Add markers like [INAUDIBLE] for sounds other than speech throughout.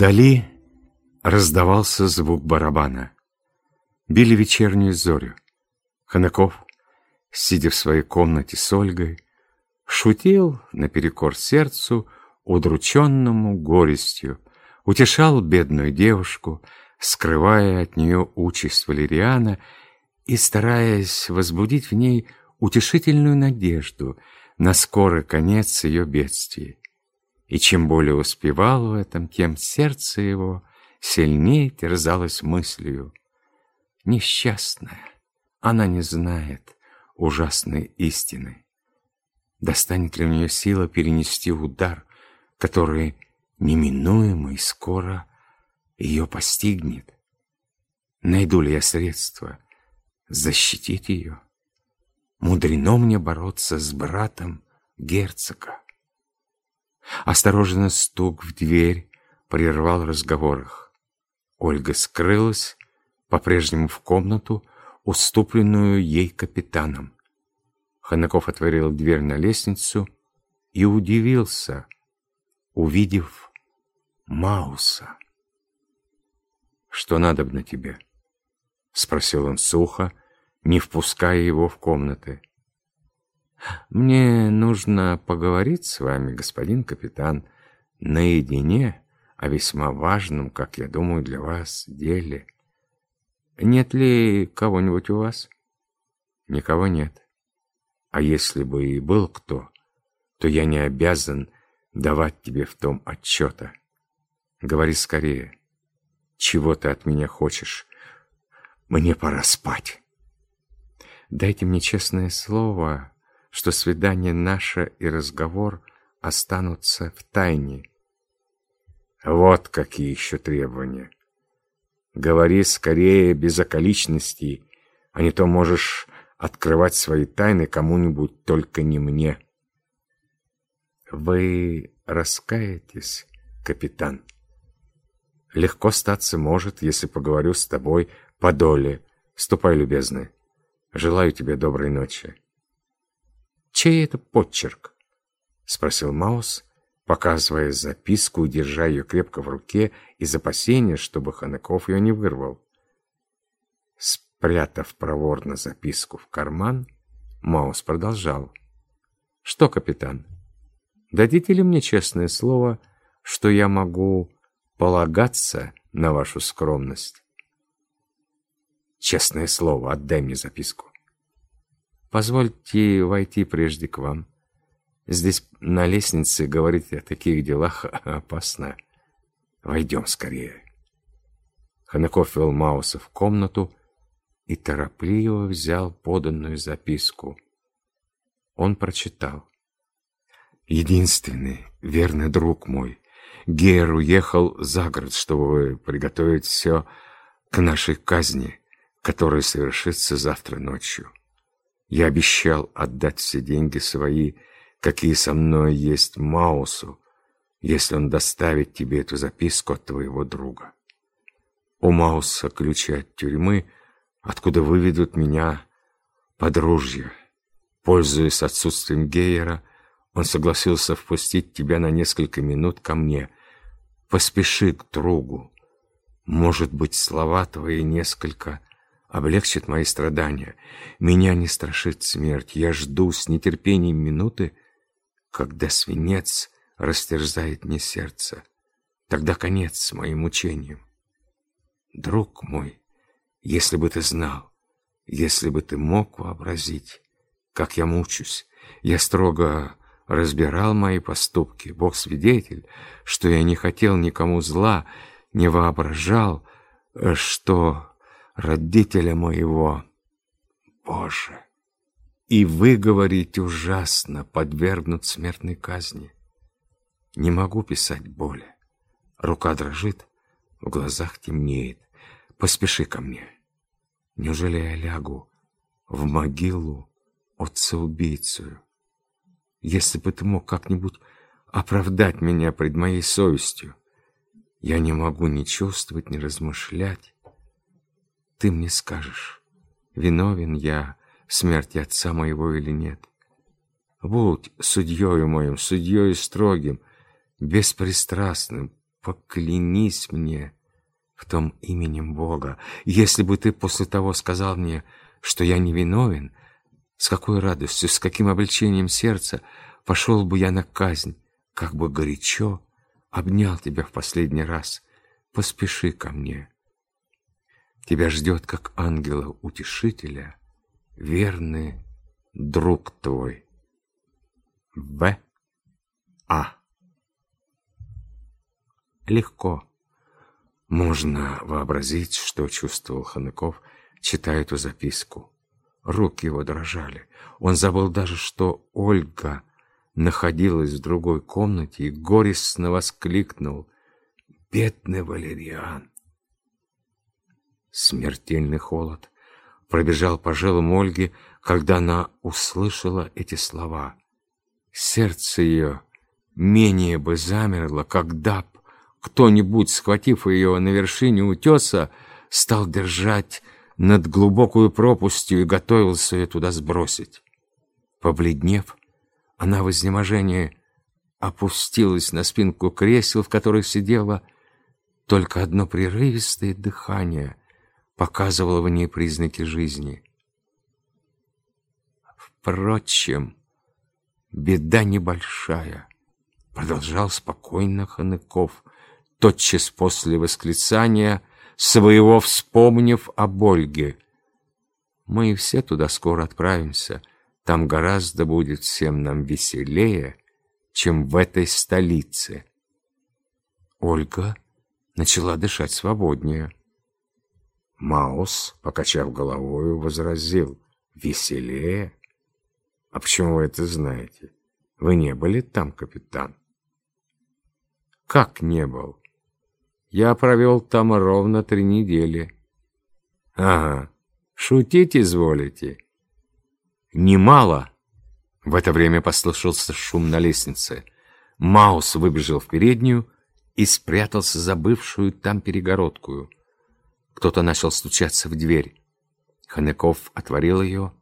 Вдали раздавался звук барабана. Били вечернюю зорю. Ханаков, сидя в своей комнате с Ольгой, шутил наперекор сердцу, удрученному горестью, утешал бедную девушку, скрывая от нее участь Валериана и стараясь возбудить в ней утешительную надежду на скорый конец ее бедствий. И чем более успевал в этом, тем сердце его сильнее терзалось мыслью. Несчастная, она не знает ужасной истины. Достанет ли у нее сила перенести удар, который неминуемо и скоро ее постигнет? Найду ли я средства защитить ее? Мудрено мне бороться с братом герцога. Осторожно стук в дверь прервал разговор их. Ольга скрылась, по-прежнему в комнату, уступленную ей капитаном. Ханаков отворил дверь на лестницу и удивился, увидев Мауса. «Что надо на тебе?» — спросил он сухо, не впуская его в комнаты. «Мне нужно поговорить с вами, господин капитан, наедине о весьма важном, как я думаю, для вас деле. Нет ли кого-нибудь у вас?» «Никого нет. А если бы и был кто, то я не обязан давать тебе в том отчета. Говори скорее. Чего ты от меня хочешь? Мне пора спать». Дайте мне честное слово, что свидание наше и разговор останутся в тайне. Вот какие еще требования. Говори скорее без околичностей, а не то можешь открывать свои тайны кому-нибудь, только не мне. Вы раскаетесь, капитан? Легко статься может, если поговорю с тобой по доле. Ступай, любезный. Желаю тебе доброй ночи. «Чей это подчерк?» — спросил Маус, показывая записку держа ее крепко в руке из опасения, чтобы Ханаков ее не вырвал. Спрятав проворно записку в карман, Маус продолжал. «Что, капитан, дадите ли мне честное слово, что я могу полагаться на вашу скромность?» «Честное слово, отдай мне записку». Позвольте войти прежде к вам. Здесь на лестнице говорить о таких делах [LAUGHS] опасно. Войдем скорее. Ханаков вел Мауса в комнату и торопливо взял поданную записку. Он прочитал. «Единственный, верный друг мой, Гер уехал за город, чтобы приготовить все к нашей казни, которая совершится завтра ночью. Я обещал отдать все деньги свои, какие со мной есть Маусу, если он доставит тебе эту записку от твоего друга. У Мауса ключи от тюрьмы, откуда выведут меня подружья. Пользуясь отсутствием Гейера, он согласился впустить тебя на несколько минут ко мне. Поспеши к другу. Может быть, слова твои несколько облегчит мои страдания. Меня не страшит смерть. Я жду с нетерпением минуты, когда свинец растерзает мне сердце. Тогда конец моим мучениям. Друг мой, если бы ты знал, если бы ты мог вообразить, как я мучусь, я строго разбирал мои поступки. Бог свидетель, что я не хотел никому зла, не воображал, что родителя моего. Боже! И вы говорите ужасно, подвергнут смертной казни. Не могу писать боли. Рука дрожит, в глазах темнеет. Поспеши ко мне. Неужели я лягу в могилу отца-убийцу? Если бы ты мог как-нибудь оправдать меня пред моей совестью, я не могу ни чувствовать, ни размышлять ты мне скажешь, виновен я в смерти отца моего или нет. Будь судьею моим, судьей строгим, беспристрастным, поклянись мне в том именем Бога. Если бы ты после того сказал мне, что я невиновен, с какой радостью, с каким облегчением сердца пошел бы я на казнь, как бы горячо обнял тебя в последний раз. Поспеши ко мне. Тебя ждет, как ангела-утешителя, верный друг твой. В. А. Легко. Можно вообразить, что чувствовал Ханыков, читая эту записку. Руки его дрожали. Он забыл даже, что Ольга находилась в другой комнате и горестно воскликнул «Бедный Валериан!». Смертельный холод пробежал по жилам Ольги, когда она услышала эти слова. Сердце ее менее бы замерло, когда б кто-нибудь, схватив ее на вершине утеса, стал держать над глубокую пропастью и готовился ее туда сбросить. Побледнев, она в изнеможении опустилась на спинку кресел, в которых сидела. Только одно прерывистое дыхание показывало в ней признаки жизни. Впрочем, беда небольшая, продолжал спокойно Ханыков, тотчас после восклицания своего вспомнив об Ольге. Мы все туда скоро отправимся, там гораздо будет всем нам веселее, чем в этой столице. Ольга начала дышать свободнее. Маус, покачав головою, возразил, «Веселее? А почему вы это знаете? Вы не были там, капитан?» «Как не был? Я провел там ровно три недели». «Ага, шутить изволите?» «Немало!» В это время послышался шум на лестнице. Маус выбежал в переднюю и спрятался за бывшую там перегородку. Кто-то начал стучаться в дверь. Ханеков отворил ее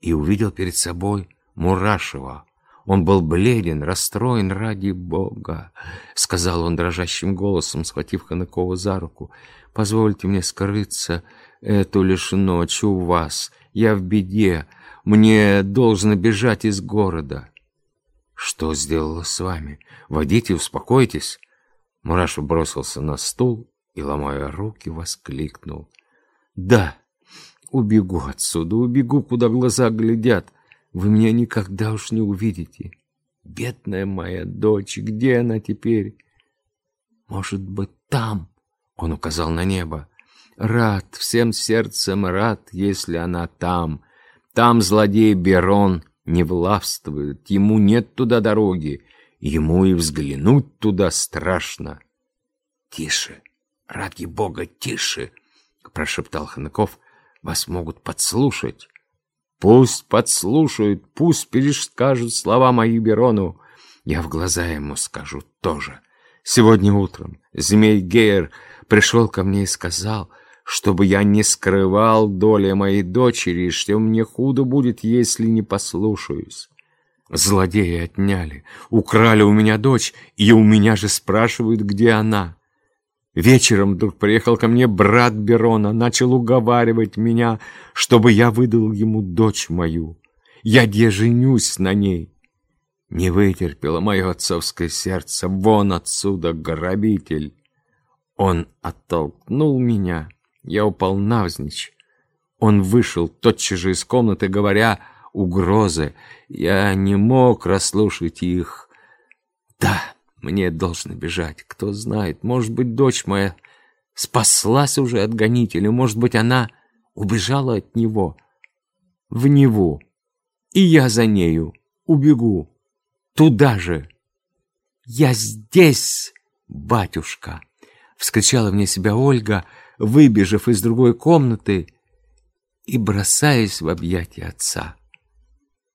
и увидел перед собой Мурашева. Он был бледен, расстроен ради Бога, — сказал он дрожащим голосом, схватив Ханекова за руку. — Позвольте мне скрыться эту лишь ночь у вас. Я в беде. Мне должно бежать из города. Что сделала с вами? Водите, успокойтесь. Мурашев бросился на стул и, ломая руки, воскликнул. Да, убегу отсюда, убегу, куда глаза глядят. Вы меня никогда уж не увидите. Бедная моя дочь, где она теперь? Может быть, там, он указал на небо. Рад, всем сердцем рад, если она там. Там злодей Берон не властвует, ему нет туда дороги, ему и взглянуть туда страшно. — Тише, ради бога, тише, — прошептал Ханаков, — вас могут подслушать. Пусть подслушают, пусть перескажут слова мои Берону. Я в глаза ему скажу тоже. Сегодня утром змей Гейер пришел ко мне и сказал, чтобы я не скрывал доли моей дочери, что мне худо будет, если не послушаюсь. Злодеи отняли, украли у меня дочь, и у меня же спрашивают, где она. Вечером вдруг приехал ко мне брат Берона, начал уговаривать меня, чтобы я выдал ему дочь мою. Я где на ней. Не вытерпело мое отцовское сердце. Вон отсюда, грабитель. Он оттолкнул меня. Я упал навзничь. Он вышел тотчас же из комнаты, говоря угрозы. Я не мог расслушать их. Да, мне должно бежать. Кто знает, может быть, дочь моя спаслась уже от гонителя, может быть, она убежала от него в него. И я за нею убегу. Туда же. Я здесь, батюшка! Вскричала вне себя Ольга, выбежав из другой комнаты и бросаясь в объятия отца.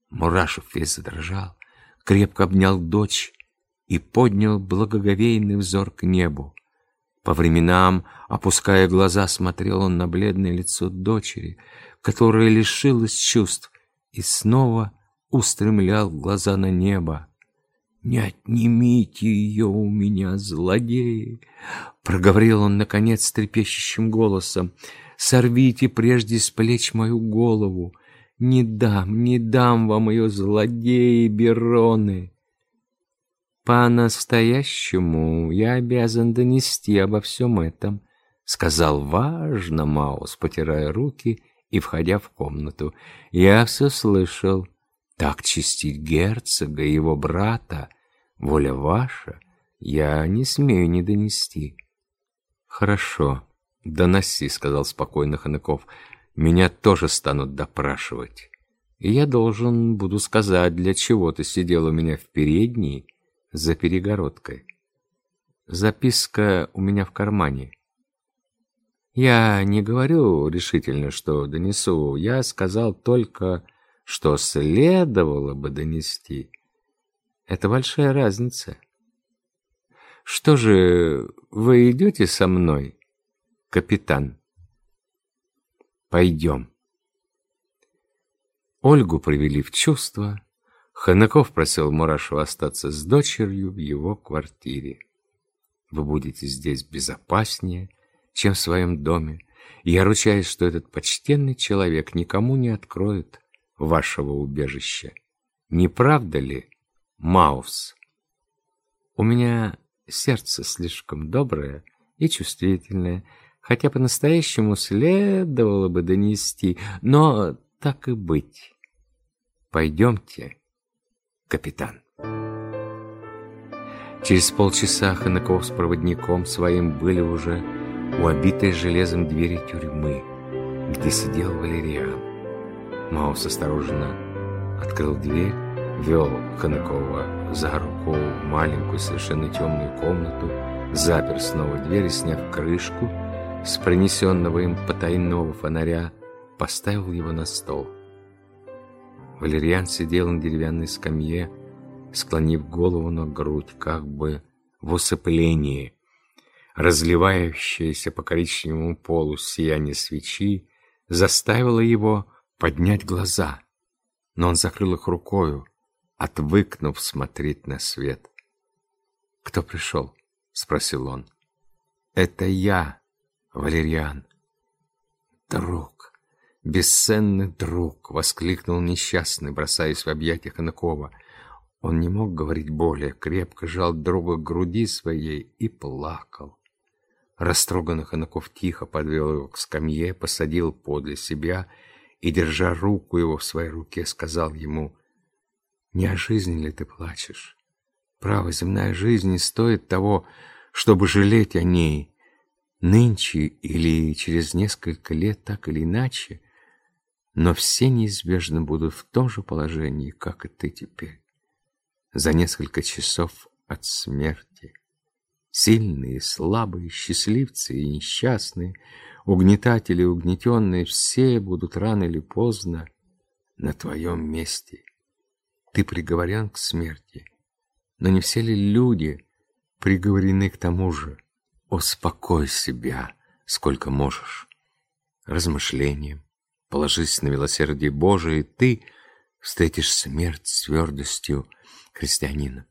Мурашев весь задрожал, крепко обнял дочь и поднял благоговейный взор к небу. По временам, опуская глаза, смотрел он на бледное лицо дочери, которая лишилась чувств, и снова устремлял глаза на небо. «Не отнимите ее у меня, злодеи!» Проговорил он, наконец, трепещущим голосом. «Сорвите прежде с плеч мою голову! Не дам, не дам вам ее, злодеи Бероны!» «По-настоящему я обязан донести обо всем этом», — сказал важно Маус, потирая руки и входя в комнату. «Я все слышал. Так чистить герцога и его брата, воля ваша, я не смею не донести». «Хорошо, доноси», — сказал спокойно Ханыков. «Меня тоже станут допрашивать. И я должен буду сказать, для чего ты сидел у меня в передней за перегородкой. Записка у меня в кармане». Я не говорю решительно, что донесу. Я сказал только, что следовало бы донести. Это большая разница. Что же, вы идете со мной, капитан? Пойдем. Ольгу привели в чувство. Ханаков просил Мурашева остаться с дочерью в его квартире. Вы будете здесь безопаснее, чем в своем доме. я ручаюсь, что этот почтенный человек никому не откроет вашего убежища. Не правда ли, Маус? У меня сердце слишком доброе и чувствительное, хотя по-настоящему следовало бы донести, но так и быть. Пойдемте, капитан. Через полчаса Ханаков с проводником своим были уже у обитой железом двери тюрьмы, где сидел Валериан. Маус осторожно открыл дверь, вел Ханакова за руку в маленькую, совершенно темную комнату, запер снова дверь и, сняв крышку с принесенного им потайного фонаря, поставил его на стол. Валерьян сидел на деревянной скамье, склонив голову на грудь, как бы в усыплении, разливающееся по коричневому полу сияние свечи, заставило его поднять глаза, но он закрыл их рукою, отвыкнув смотреть на свет. «Кто пришел?» — спросил он. «Это я, Валериан». «Друг, бесценный друг!» — воскликнул несчастный, бросаясь в объятия Ханакова. Он не мог говорить более, крепко жал друга к груди своей и плакал. Растроганный Ханаков тихо подвел его к скамье, посадил подле себя и, держа руку его в своей руке, сказал ему, «Не о жизни ли ты плачешь? Право, земная жизнь не стоит того, чтобы жалеть о ней. Нынче или через несколько лет, так или иначе, но все неизбежно будут в том же положении, как и ты теперь. За несколько часов от смерти». Сильные, слабые, счастливцы и несчастные, угнетатели угнетенные, все будут рано или поздно на твоем месте. Ты приговорен к смерти, но не все ли люди приговорены к тому же? Успокой себя, сколько можешь. Размышлением, положись на милосердие Божие, и ты встретишь смерть с твердостью христианина.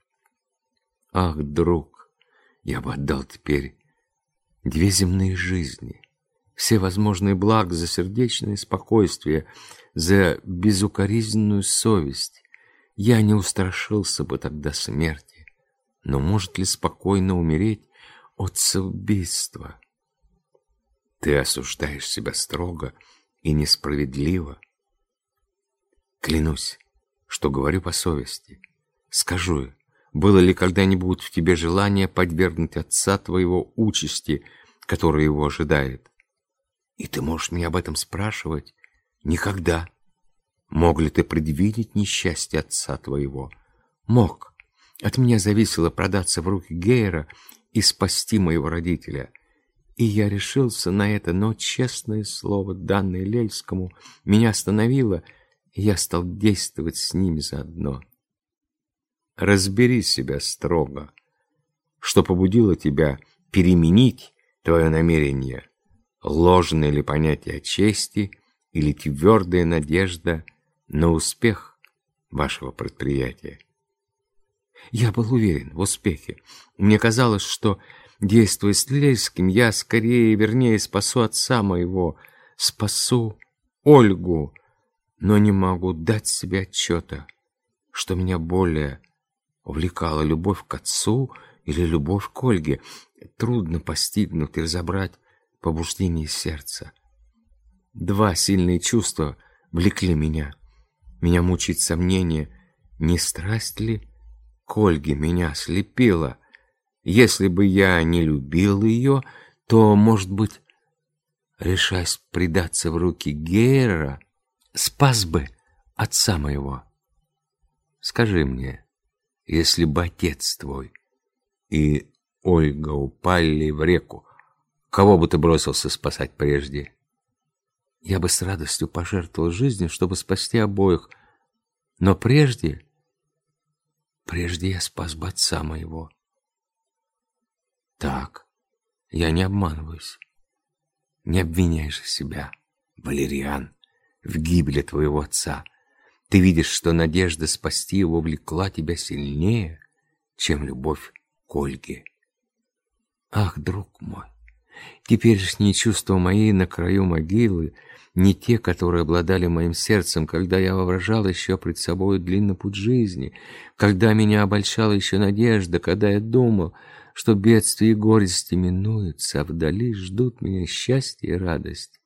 Ах, друг, я бы отдал теперь две земные жизни, все возможные блага за сердечное спокойствие, за безукоризненную совесть. Я не устрашился бы тогда смерти, но может ли спокойно умереть от самоубийства? Ты осуждаешь себя строго и несправедливо. Клянусь, что говорю по совести. Скажу, было ли когда-нибудь в тебе желание подвергнуть отца твоего участи, которая его ожидает? И ты можешь меня об этом спрашивать? Никогда. Мог ли ты предвидеть несчастье отца твоего? Мог. От меня зависело продаться в руки Гейера и спасти моего родителя. И я решился на это, но честное слово, данное Лельскому, меня остановило, и я стал действовать с ними заодно. Разбери себя строго. Что побудило тебя переменить твое намерение? Ложное ли понятие чести или твердая надежда на успех вашего предприятия? Я был уверен в успехе. Мне казалось, что, действуя с Лельским, я скорее, вернее, спасу отца моего, спасу Ольгу, но не могу дать себе отчета, что меня более увлекала любовь к отцу или любовь к Ольге. Трудно постигнуть и разобрать побуждение сердца. Два сильные чувства влекли меня. Меня мучает сомнение, не страсть ли к Ольге меня слепила. Если бы я не любил ее, то, может быть, решаясь предаться в руки Гейра, спас бы отца моего. Скажи мне, если бы отец твой и Ольга упали в реку, кого бы ты бросился спасать прежде? Я бы с радостью пожертвовал жизнью, чтобы спасти обоих, но прежде, прежде я спас бы отца моего. Так, я не обманываюсь. Не обвиняй же себя, Валериан, в гибели твоего отца. Ты видишь, что надежда спасти его влекла тебя сильнее, чем любовь к Ольге. Ах, друг мой, теперешние чувства мои на краю могилы не те, которые обладали моим сердцем, когда я воображал еще пред собой длинный путь жизни, когда меня обольщала еще надежда, когда я думал, что бедствия и горести минуются, а вдали ждут меня счастье и радость.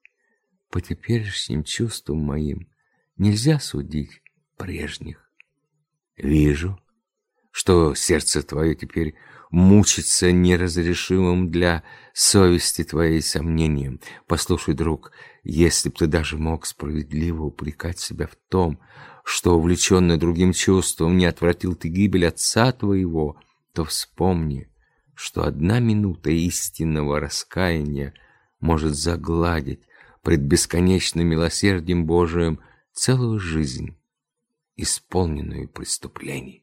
По теперешним чувствам моим нельзя судить прежних. Вижу, что сердце твое теперь мучится неразрешимым для совести твоей сомнением. Послушай, друг, если б ты даже мог справедливо упрекать себя в том, что, увлеченный другим чувством, не отвратил ты гибель отца твоего, то вспомни, что одна минута истинного раскаяния может загладить пред бесконечным милосердием Божиим целую жизнь, исполненную преступлений.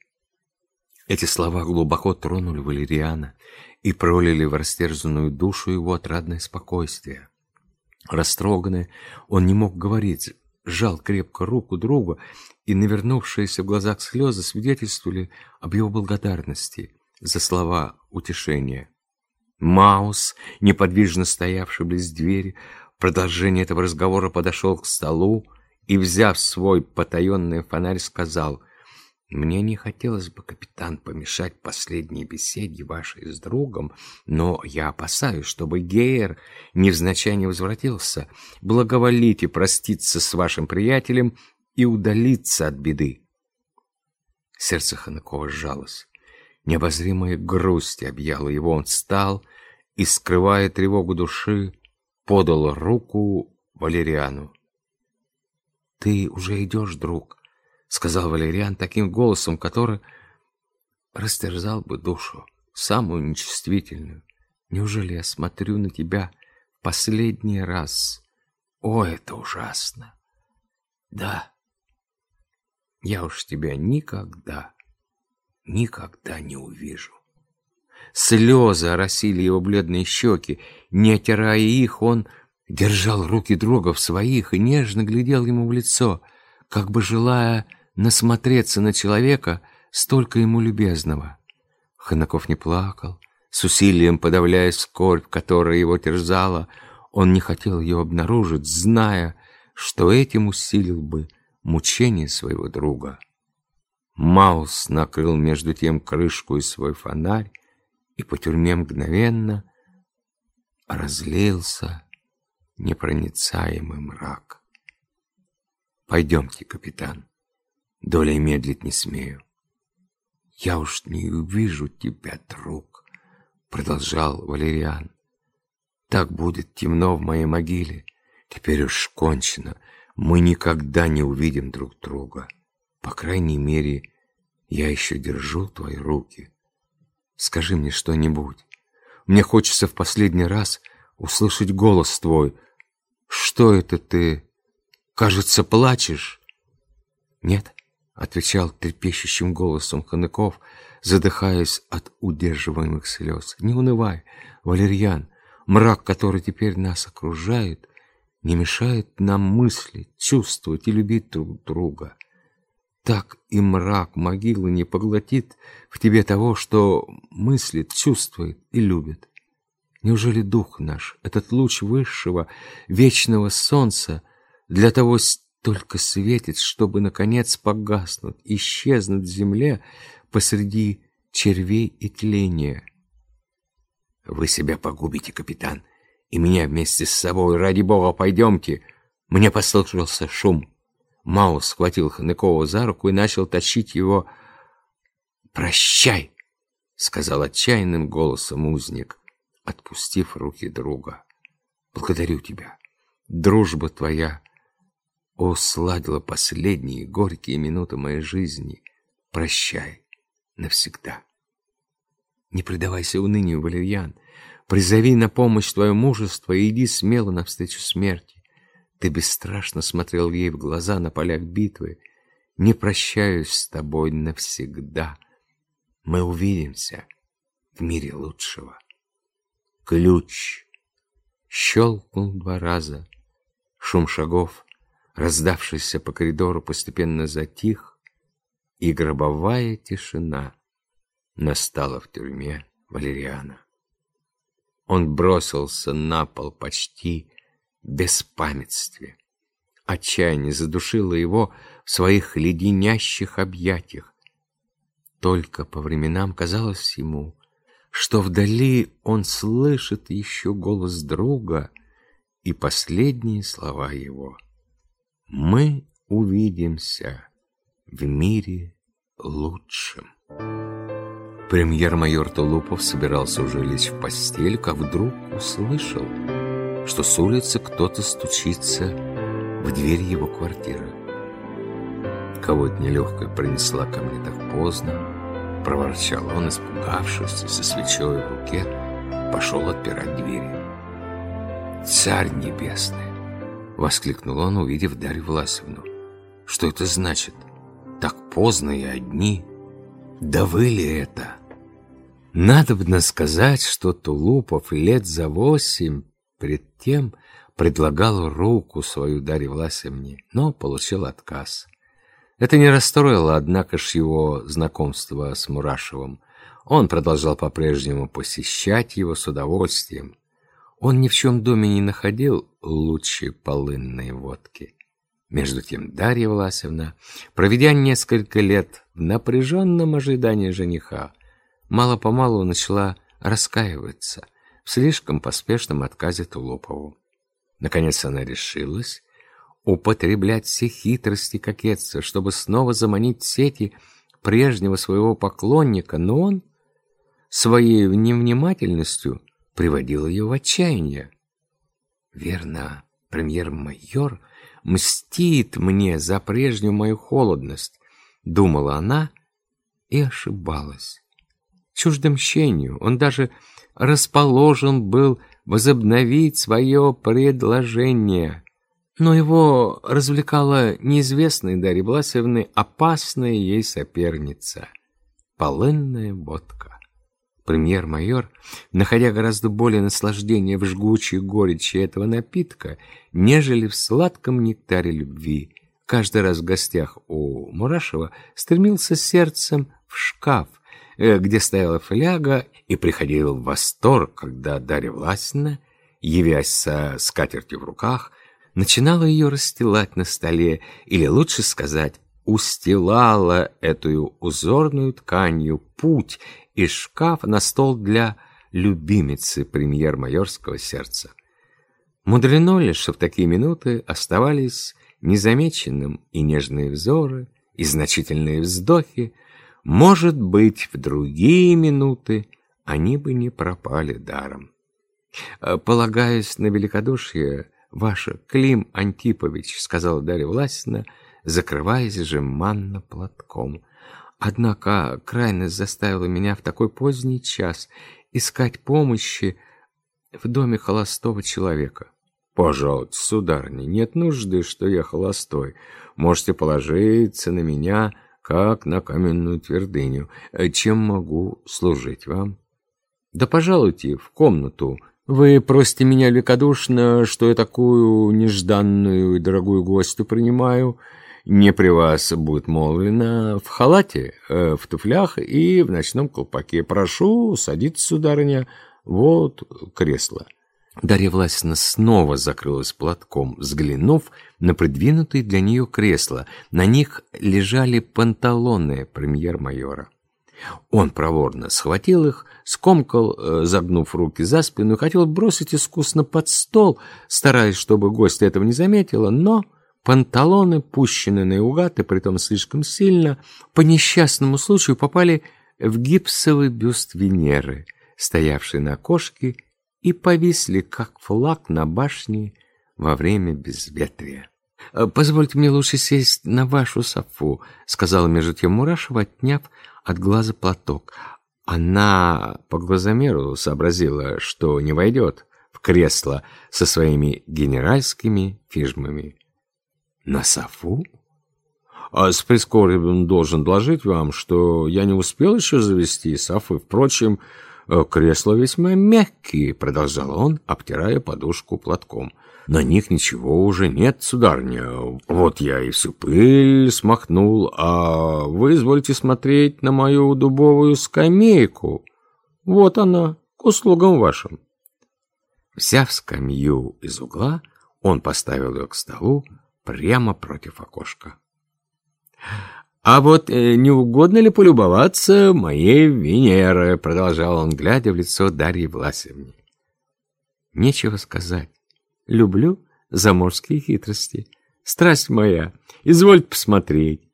Эти слова глубоко тронули Валериана и пролили в растерзанную душу его отрадное спокойствие. Растроганный, он не мог говорить, сжал крепко руку друга, и навернувшиеся в глазах слезы свидетельствовали об его благодарности за слова утешения. Маус, неподвижно стоявший близ двери, продолжение этого разговора подошел к столу и, взяв свой потаенный фонарь, сказал — мне не хотелось бы, капитан, помешать последней беседе вашей с другом, но я опасаюсь, чтобы Гейер невзначай не возвратился. Благоволите проститься с вашим приятелем и удалиться от беды. Сердце Ханакова сжалось. Необозримая грусть объяла его. Он встал и, скрывая тревогу души, подал руку Валериану. — Ты уже идешь, друг? — сказал Валериан таким голосом, который растерзал бы душу, самую нечувствительную. Неужели я смотрю на тебя в последний раз? О, это ужасно! Да, я уж тебя никогда, никогда не увижу. Слезы оросили его бледные щеки. Не отирая их, он держал руки друга в своих и нежно глядел ему в лицо, как бы желая насмотреться на человека, столько ему любезного. Ханаков не плакал, с усилием подавляя скорбь, которая его терзала. Он не хотел ее обнаружить, зная, что этим усилил бы мучение своего друга. Маус накрыл между тем крышку и свой фонарь, и по тюрьме мгновенно разлился непроницаемый мрак. «Пойдемте, капитан». Долей медлить не смею. «Я уж не увижу тебя, друг», — продолжал Валериан. «Так будет темно в моей могиле. Теперь уж кончено. Мы никогда не увидим друг друга. По крайней мере, я еще держу твои руки. Скажи мне что-нибудь. Мне хочется в последний раз услышать голос твой. Что это ты? Кажется, плачешь?» «Нет?» — отвечал трепещущим голосом Ханыков, задыхаясь от удерживаемых слез. «Не унывай, Валерьян, мрак, который теперь нас окружает, не мешает нам мыслить, чувствовать и любить друг друга. Так и мрак могилы не поглотит в тебе того, что мыслит, чувствует и любит. Неужели дух наш, этот луч высшего, вечного солнца, для того только светит, чтобы, наконец, погаснуть, исчезнуть в земле посреди червей и тления? Вы себя погубите, капитан, и меня вместе с собой, ради бога, пойдемте. Мне послышался шум. Маус схватил Ханыкова за руку и начал тащить его. «Прощай!» — сказал отчаянным голосом узник отпустив руки друга. «Благодарю тебя. Дружба твоя усладила последние горькие минуты моей жизни. Прощай навсегда». Не предавайся унынию, Валерьян. Призови на помощь твое мужество и иди смело навстречу смерти. Ты бесстрашно смотрел ей в глаза на полях битвы. Не прощаюсь с тобой навсегда. Мы увидимся в мире лучшего. Ключ. Щелкнул два раза. Шум шагов, раздавшийся по коридору, постепенно затих, и гробовая тишина настала в тюрьме Валериана. Он бросился на пол почти без памятствия. Отчаяние задушило его в своих леденящих объятиях. Только по временам казалось ему, что вдали он слышит еще голос друга и последние слова его. «Мы увидимся в мире лучшем». Премьер-майор Тулупов собирался уже лечь в постель, как вдруг услышал, что с улицы кто-то стучится в дверь его квартиры. Кого-то нелегкая принесла ко мне так поздно, Проворчал он, испугавшись, со свечой в руке пошел отпирать двери. «Царь небесный!» — воскликнул он, увидев Дарью Власовну. «Что это значит? Так поздно и одни? Да вы ли это?» Надобно сказать, что Тулупов лет за восемь пред тем предлагал руку свою Дарье Власовне, но получил отказ. Это не расстроило, однако ж, его знакомство с Мурашевым. Он продолжал по-прежнему посещать его с удовольствием. Он ни в чем доме не находил лучшей полынной водки. Между тем Дарья Власевна, проведя несколько лет в напряженном ожидании жениха, мало-помалу начала раскаиваться в слишком поспешном отказе Тулупову. Наконец она решилась употреблять все хитрости кокетства, чтобы снова заманить в сети прежнего своего поклонника, но он своей невнимательностью приводил ее в отчаяние. Верно, премьер-майор мстит мне за прежнюю мою холодность, думала она и ошибалась. Чуждо мщению он даже расположен был возобновить свое предложение — но его развлекала неизвестная Дарьи Власевны опасная ей соперница — полынная водка. Премьер-майор, находя гораздо более наслаждение в жгучей горечи этого напитка, нежели в сладком нектаре любви, каждый раз в гостях у Мурашева стремился сердцем в шкаф, где стояла фляга, и приходил в восторг, когда Дарья Власина, явясь со скатертью в руках, начинала ее расстилать на столе, или лучше сказать, устилала эту узорную тканью путь из шкафа на стол для любимицы премьер-майорского сердца. Мудрено ли, что в такие минуты оставались незамеченным и нежные взоры, и значительные вздохи, может быть, в другие минуты они бы не пропали даром. Полагаясь на великодушие «Ваша, Клим Антипович», — сказала Дарья Власина, закрываясь жеманно платком. Однако крайность заставила меня в такой поздний час искать помощи в доме холостого человека. «Пожалуйста, сударыня, нет нужды, что я холостой. Можете положиться на меня, как на каменную твердыню. Чем могу служить вам?» «Да пожалуйте в комнату Вы просите меня великодушно, что я такую нежданную и дорогую гостью принимаю. Не при вас будет молвлено в халате, э, в туфлях и в ночном колпаке. Прошу садиться, сударыня, вот кресло». Дарья Власина снова закрылась платком, взглянув на придвинутые для нее кресла. На них лежали панталоны премьер-майора. Он проворно схватил их, скомкал, э, загнув руки за спину, хотел бросить искусно под стол, стараясь, чтобы гость этого не заметила, но панталоны, пущенные наугад, и притом слишком сильно, по несчастному случаю попали в гипсовый бюст Венеры, стоявший на окошке и повисли, как флаг на башне во время безветрия. «Э, «Позвольте мне лучше сесть на вашу софу», — сказала между тем Мурашева, отняв от глаза платок. Она по глазомеру сообразила, что не войдет в кресло со своими генеральскими фижмами. «На софу?» А с прискорбием должен доложить вам, что я не успел еще завести софы. Впрочем, «Кресла весьма мягкие», — продолжал он, обтирая подушку платком. «На них ничего уже нет, сударня. Вот я и всю пыль смахнул, а вы извольте смотреть на мою дубовую скамейку. Вот она, к услугам вашим». Взяв скамью из угла, он поставил ее к столу прямо против окошка. «А вот э, не угодно ли полюбоваться моей Венерой?» — продолжал он, глядя в лицо Дарьи Власевне. «Нечего сказать. Люблю заморские хитрости. Страсть моя, извольте посмотреть.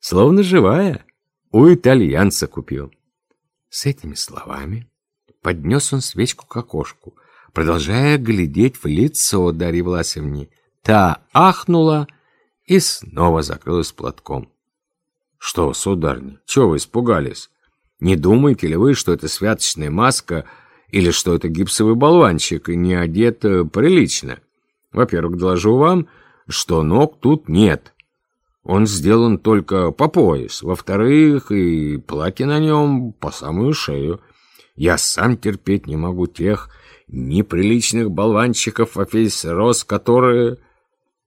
Словно живая, у итальянца купил». С этими словами поднес он свечку к окошку, продолжая глядеть в лицо Дарьи Власевне. Та ахнула и снова закрылась платком. «Что, сударня, чего вы испугались? Не думаете ли вы, что это святочная маска или что это гипсовый болванчик и не одет э, прилично? Во-первых, доложу вам, что ног тут нет. Он сделан только по пояс. Во-вторых, и платье на нем по самую шею. Я сам терпеть не могу тех неприличных болванчиков во весь рост, которые...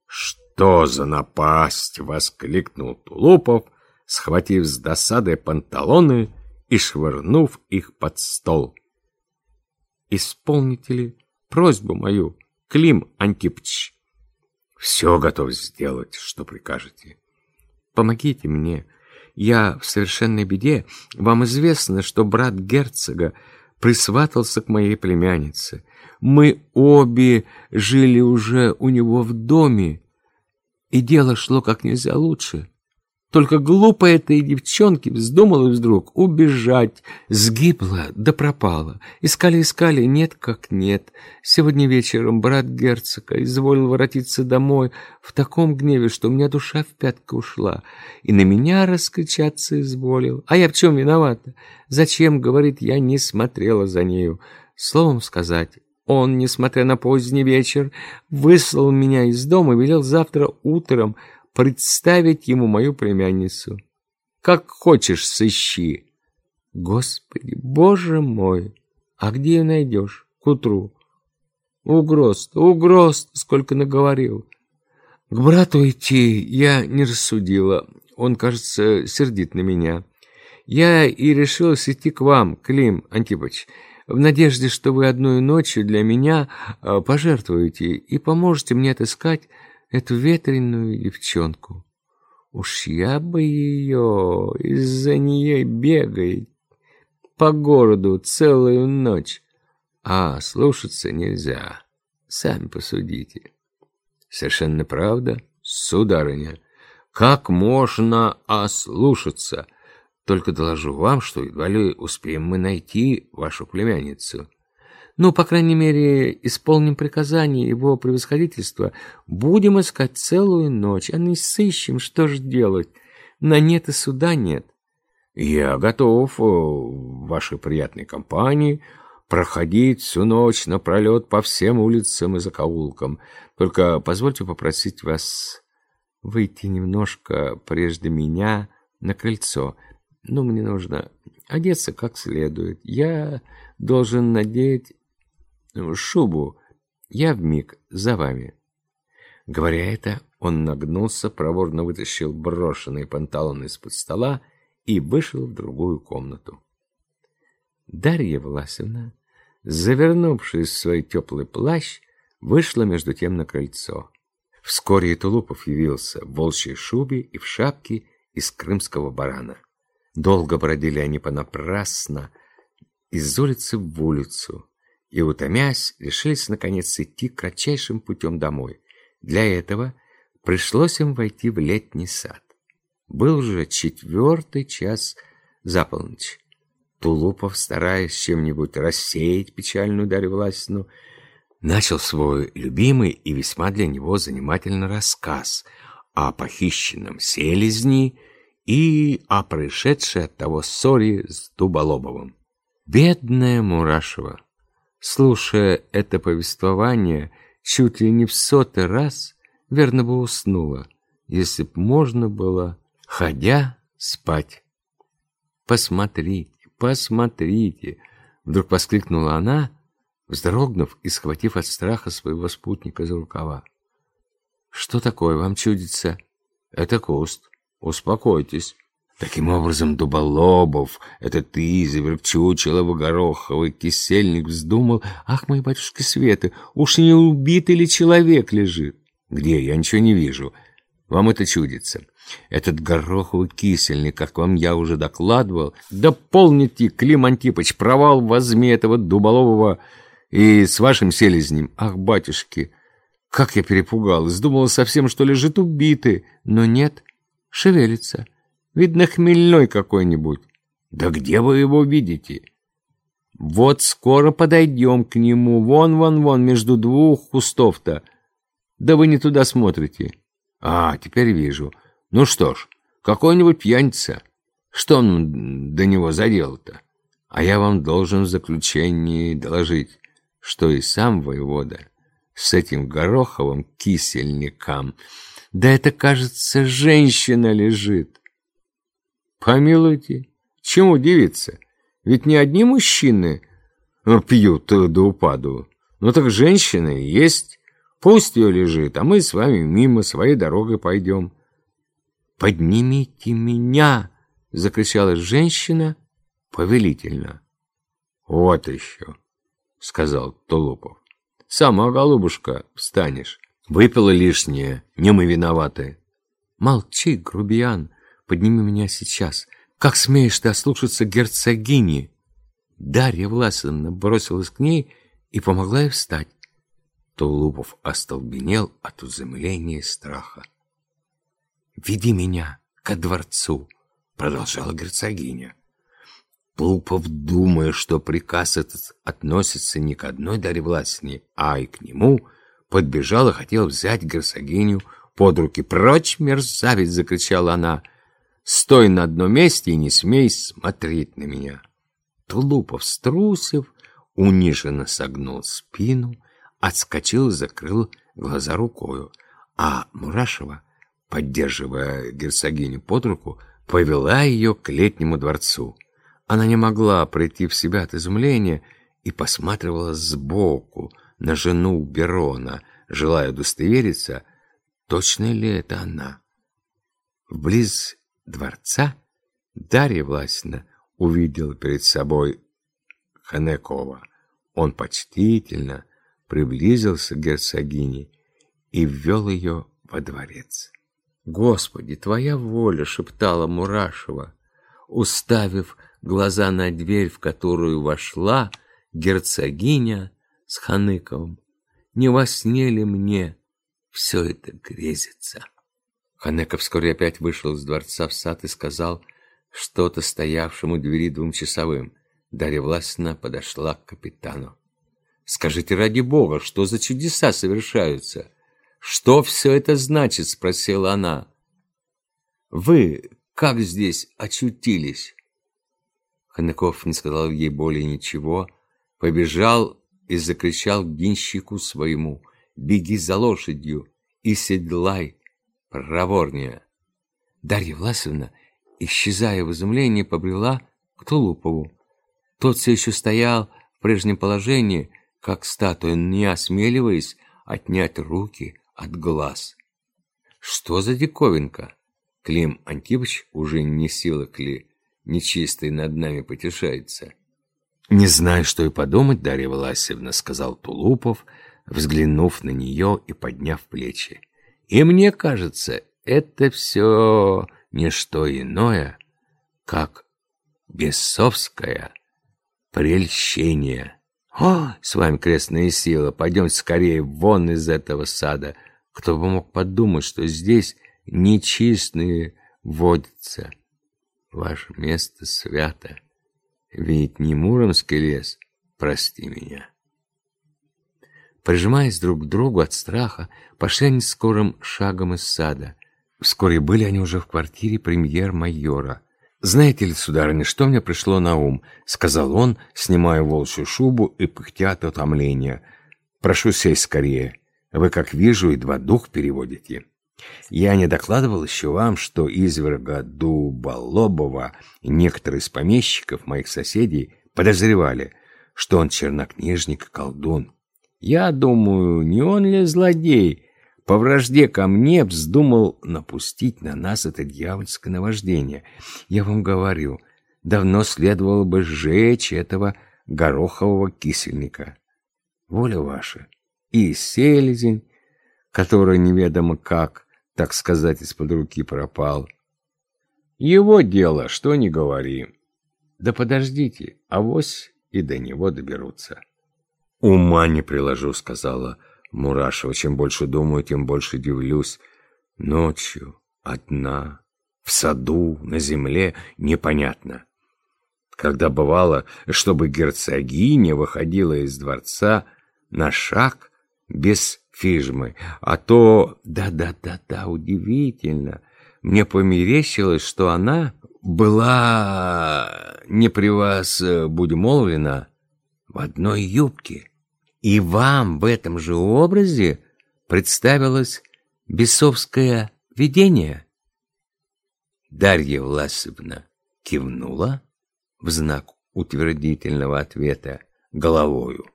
«Что за напасть!» — воскликнул Тулупов — схватив с досады панталоны и швырнув их под стол. «Исполните ли просьбу мою, Клим Антипч?» «Все готов сделать, что прикажете». «Помогите мне. Я в совершенной беде. Вам известно, что брат герцога присватался к моей племяннице. Мы обе жили уже у него в доме, и дело шло как нельзя лучше». Только глупая этой девчонке вздумала вдруг убежать. Сгибла, да пропала. Искали-искали, нет как нет. Сегодня вечером брат герцога изволил воротиться домой в таком гневе, что у меня душа в пятки ушла. И на меня раскричаться изволил. А я в чем виновата? Зачем, говорит, я не смотрела за нею? Словом сказать, он, несмотря на поздний вечер, выслал меня из дома и велел завтра утром представить ему мою племянницу. Как хочешь, сыщи. Господи, боже мой, а где ее найдешь к утру? Угроз, угроз, сколько наговорил. К брату идти я не рассудила. Он, кажется, сердит на меня. Я и решилась идти к вам, Клим Антипович, в надежде, что вы одной ночью для меня а, пожертвуете и поможете мне отыскать эту ветреную девчонку. Уж я бы ее из-за нее бегает по городу целую ночь. А слушаться нельзя. Сами посудите. Совершенно правда, сударыня. Как можно ослушаться? Только доложу вам, что едва ли успеем мы найти вашу племянницу. Ну, по крайней мере, исполним приказание его превосходительства. Будем искать целую ночь, а не сыщем, что ж делать. На нет и суда нет. Я готов э, в вашей приятной компании проходить всю ночь напролет по всем улицам и закоулкам. Только позвольте попросить вас выйти немножко прежде меня на крыльцо. Ну, мне нужно одеться как следует. Я должен надеть шубу. Я вмиг за вами». Говоря это, он нагнулся, проворно вытащил брошенные панталоны из-под стола и вышел в другую комнату. Дарья Власовна, завернувшись в свой теплый плащ, вышла между тем на крыльцо. Вскоре и Тулупов явился в волчьей шубе и в шапке из крымского барана. Долго бродили они понапрасно из улицы в улицу, и, утомясь, решились, наконец, идти кратчайшим путем домой. Для этого пришлось им войти в летний сад. Был уже четвертый час за полночь. Тулупов, стараясь чем-нибудь рассеять печальную Дарью Власину, начал свой любимый и весьма для него занимательный рассказ о похищенном селезни и о происшедшей от того ссоре с Дуболобовым. Бедная Мурашева, слушая это повествование, чуть ли не в сотый раз, верно бы уснула, если б можно было, ходя, спать. «Посмотрите, посмотрите!» Вдруг воскликнула она, вздрогнув и схватив от страха своего спутника за рукава. «Что такое вам чудится?» «Это куст. Успокойтесь». Таким образом, Дуболобов, это ты, Заверчучелова, Гороховый, Кисельник вздумал, ах, мои батюшки Светы, уж не убитый ли человек лежит? Где? Я ничего не вижу. Вам это чудится. Этот гороховый кисельник, как вам я уже докладывал, да полните, Клим Антипыч, провал возьми этого Дуболового и с вашим селезнем. Ах, батюшки, как я перепугалась, думала совсем, что лежит убитый, но нет, шевелится. Видно, хмельной какой-нибудь. Да где вы его видите? Вот скоро подойдем к нему, вон, вон, вон, между двух кустов-то. Да вы не туда смотрите. А, теперь вижу. Ну что ж, какой-нибудь пьяница. Что он до него задел-то? А я вам должен в заключении доложить, что и сам воевода с этим Гороховым кисельником. Да это, кажется, женщина лежит. Помилуйте, чему удивиться? Ведь не одни мужчины пьют до упаду. Ну так женщины есть. Пусть ее лежит, а мы с вами мимо своей дорогой пойдем. «Поднимите меня!» — закричала женщина повелительно. «Вот еще!» — сказал Тулупов. «Сама, голубушка, встанешь. Выпила лишнее, не мы виноваты». «Молчи, грубиян, подними меня сейчас. Как смеешь ты ослушаться герцогини?» Дарья Власовна бросилась к ней и помогла ей встать. Тулупов остолбенел от изумления и страха. «Веди меня ко дворцу», — продолжала герцогиня. Тулупов, думая, что приказ этот относится не к одной Дарье Власне, а и к нему, подбежал и хотел взять герцогиню под руки. «Прочь, мерзавец!» — закричала она. «Стой на одном месте и не смей смотреть на меня!» Тулупов, струсив, униженно согнул спину, отскочил и закрыл глаза рукою, а Мурашева, поддерживая герцогиню под руку, повела ее к летнему дворцу. Она не могла прийти в себя от изумления и посматривала сбоку на жену Берона, желая удостовериться, точно ли это она. Вблиз дворца Дарья Власина увидела перед собой Ханекова. Он почтительно, приблизился к герцогине и ввел ее во дворец. «Господи, твоя воля!» — шептала Мурашева, уставив глаза на дверь, в которую вошла герцогиня с Ханыковым. «Не во сне ли мне все это грезится?» Ханеков вскоре опять вышел из дворца в сад и сказал что-то стоявшему двери двум часовым. Дарья Власовна подошла к капитану. Скажите ради бога, что за чудеса совершаются? Что все это значит? Спросила она. Вы как здесь очутились? Ханаков не сказал ей более ничего, побежал и закричал к денщику своему. «Беги за лошадью и седлай проворнее!» Дарья Власовна, исчезая в изумлении, побрела к Тулупову. Тот все еще стоял в прежнем положении, как статуя, не осмеливаясь отнять руки от глаз. Что за диковинка? Клим Антипович уже не силок ли, нечистый над нами потешается. «Не знаю, что и подумать, Дарья Власевна», — сказал Тулупов, взглянув на нее и подняв плечи. «И мне кажется, это все не что иное, как бесовское прельщение». «О, с вами крестная сила, пойдемте скорее вон из этого сада. Кто бы мог подумать, что здесь нечистные водятся. Ваше место свято, ведь не Муромский лес, прости меня». Прижимаясь друг к другу от страха, пошли они скорым шагом из сада. Вскоре были они уже в квартире премьер-майора. «Знаете ли, сударыня, что мне пришло на ум?» — сказал он, снимая волчью шубу и пыхтя от утомления. «Прошу сесть скорее. Вы, как вижу, едва дух переводите. Я не докладывал еще вам, что изверга Дуболобова и некоторые из помещиков, моих соседей, подозревали, что он чернокнижник и колдун. Я думаю, не он ли злодей?» по вражде ко мне вздумал напустить на нас это дьявольское наваждение. Я вам говорю, давно следовало бы сжечь этого горохового кисельника. Воля ваша. И селезень, который неведомо как, так сказать, из-под руки пропал. Его дело, что не говори. Да подождите, авось и до него доберутся. Ума не приложу, сказала Мурашева. Чем больше думаю, тем больше дивлюсь. Ночью, одна, в саду, на земле, непонятно. Когда бывало, чтобы герцогиня выходила из дворца на шаг без фижмы, а то... Да-да-да-да, удивительно. Мне померещилось, что она была не при вас, будь молвлена, в одной юбке. И вам в этом же образе представилось бесовское видение? Дарья Власовна кивнула в знак утвердительного ответа головою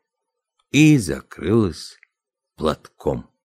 и закрылась платком.